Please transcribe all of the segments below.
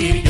you.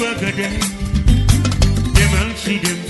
work again. Them and see them